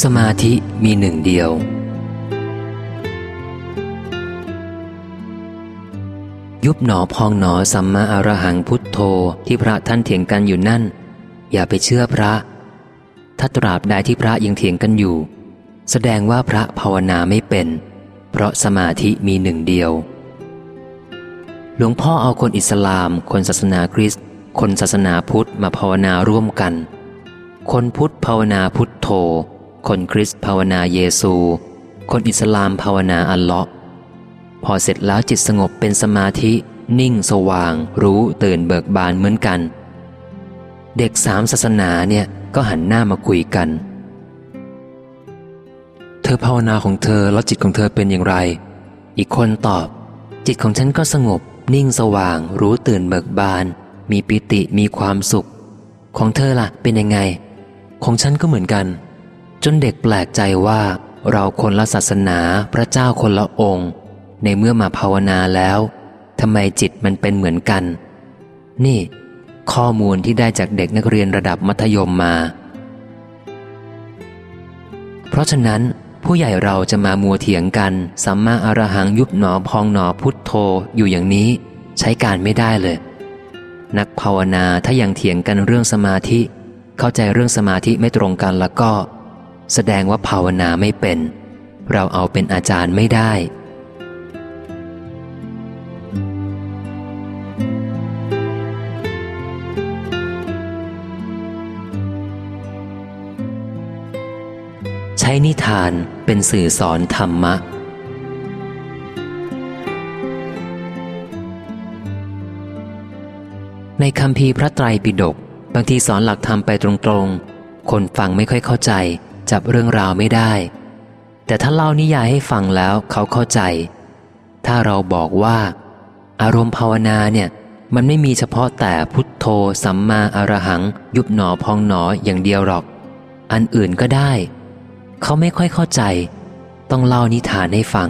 สมาธิมีหนึ่งเดียว ยุบหนอพองหนอสัมมาอรหังพุทโธที่พระท่านเถียงกันอยู่นั่น อย่าไปเชื่อพระ ถ้าตราบใดที่พระยังเถียงกันอยู่ แสดงว่าพระภาวนาไม่เป็น เพราะสมาธิมีหนึ่งเดียว หลวงพ่อเอาคนอิสลาม คนศาสนาคริสต์คนศาสนาพุทธมาภาวนาร่วมกัน คนพุทธภาวนาพุทโธ คนคริสต์ภาวนาเยซู คนอิสลามภาวนาอัลเลาะห์พอเสร็จแล้วจิตสงบเป็นสมาธิ นิ่งสว่าง รู้ตื่นเบิกบานเหมือนกัน เด็กสามศาสนาเนี่ยก็หันหน้ามาคุยกัน เธอภาวนาของเธอแล้วจิตของเธอเป็นอย่างไร อีกคนตอบ จิตของฉันก็สงบ นิ่งสว่าง รู้ตื่นเบิกบาน มีปิติมีความสุข ของเธอล่ะเป็นยังไง ของฉันก็เหมือนกัน จนเด็กแปลกใจว่าเราคนละศาสนาพระเจ้าคนละองค์ ในเมื่อมาภาวนาแล้วทำไมจิตมันเป็นเหมือนกัน นี่ ข้อมูลที่ได้จากเด็กนักเรียนระดับมัธยมมา เพราะฉะนั้น ผู้ใหญ่เราจะมามัวเถียงกันสัมมาอรหังยุบหนอพองหนอพุทโธอยู่อย่างนี้ ใช้การไม่ได้เลย นักภาวนาถ้ายังเถียงกันเรื่องสมาธิ เข้าใจเรื่องสมาธิไม่ตรงกันแล้วก็ แสดงว่าภาวนาไม่เป็น เราเอาเป็นอาจารย์ไม่ได้ ใช้นิทานเป็นสื่อสอนธรรมะในคำพีพระไตรปิฎกบางทีสอนหลักธรรมไปตรงๆ คนฟังไม่ค่อยเข้าใจ จับเรื่องราวไม่ได้ แต่ถ้าเล่านิยายให้ฟังแล้วเขาเข้าใจ ถ้าเราบอกว่า อารมณ์ภาวนาเนี่ย มันไม่มีเฉพาะแต่พุทโธสัมมาอรหัง ยุบหนอพองหนออย่างเดียวหรอก อันอื่นก็ได้ เขาไม่ค่อยเข้าใจ ต้องเล่านิทานให้ฟัง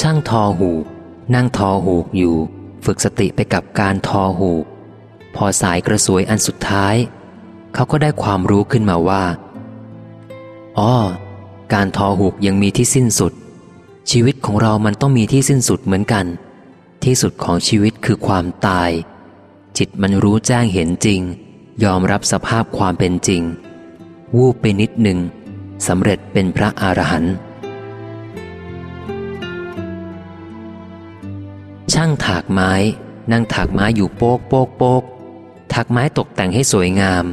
ช่างทอหูนั่งทอหูกอยู่ ฝึกสติไปกับการทอหูกพอสายกระสวยอันสุดท้าย เขาก็ได้ความรู้ขึ้นมาว่า อ๋อ การทอหูกยังมีที่สิ้นสุด ชีวิตของเรามันต้องมีที่สิ้นสุดเหมือนกัน ที่สุดของชีวิตคือความตาย จิตมันรู้แจ้งเห็นจริง ยอมรับสภาพความเป็นจริง วูบไปนิดหนึ่งสำเร็จเป็นพระอรหันต์ช่างถากไม้ นั่งถากไม้อยู่โป๊กโป๊กโป๊กถากไม้ตกแต่งให้สวยงาม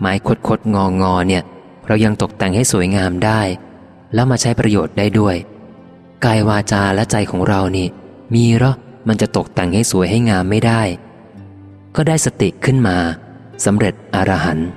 ไม้คดคดงองอเนี่ย เรายังตกแต่งให้สวยงามได้ แล้วมาใช้ประโยชน์ได้ด้วย กายวาจาและใจของเรานี่ มีหรอมันจะตกแต่งให้สวยให้งามไม่ได้ ก็ได้สติขึ้นมาสำเร็จอรหันต์